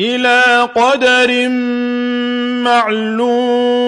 إِلَىٰ قَدَرٍ مَّعْلُومٍ.